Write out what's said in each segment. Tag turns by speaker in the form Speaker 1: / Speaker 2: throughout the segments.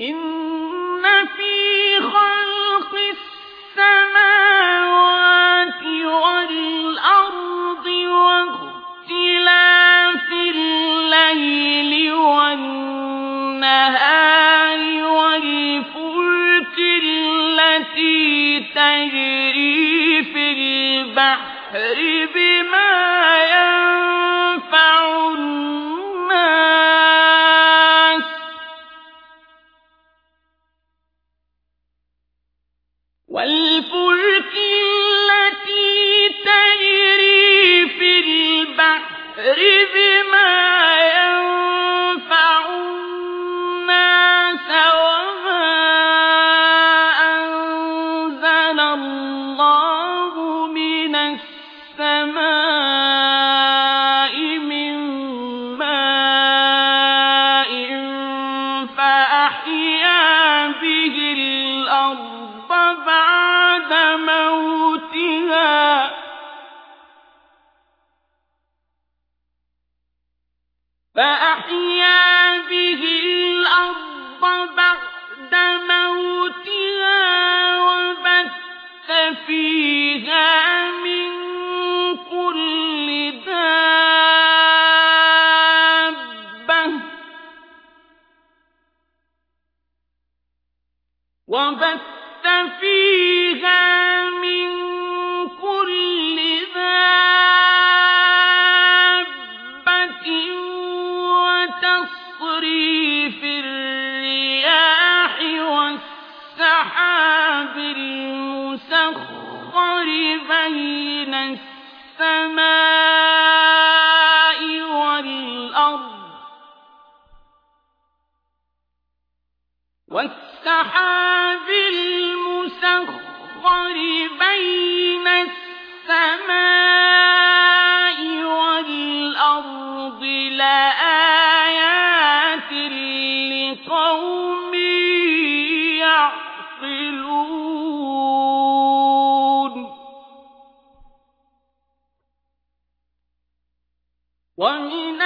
Speaker 1: إن في خلق السماوات والأرض واختلاف الليل والفلك التي تجري في البحر بما والفلك التي تجري في البحر بما فأحيا به الأرض بعد موتها وبث فيها من كل دابة وبث فيها من كل دابة وتصريف الرياح والسحاب المسخر بين السماء والأرض. والسحاب المسخر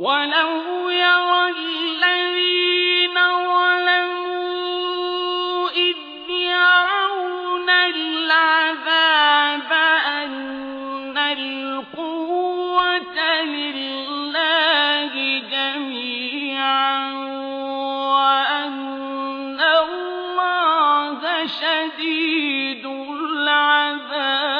Speaker 1: ولو يرى الذين ظلموا إذ يرون العذاب أن القوة لله جميعا وأن الله شديد العذاب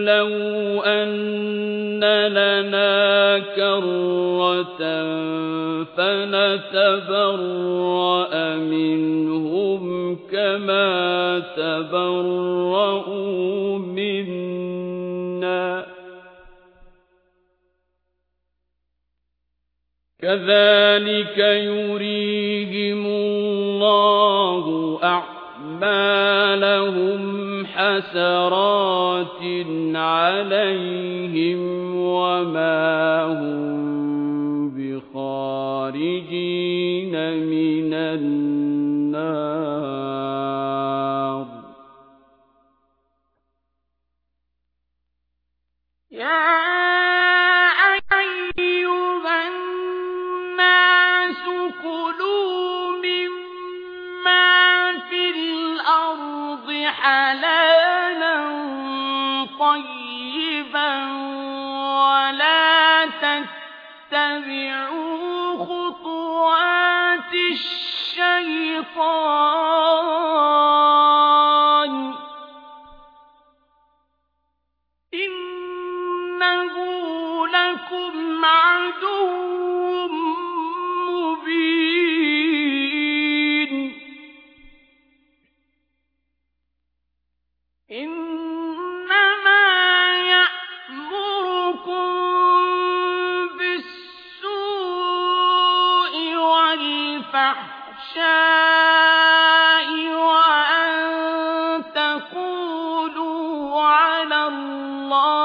Speaker 1: لو أن لنا كرة فنتبرأ منهم كما تبرؤوا منا. كذلك يريهم الله أعمالهم حسرات عليهم وما هم بخارجين من النار تتبعوا خطوات الشيطان. إنه لكم الفحشاء وأن تقولوا على الله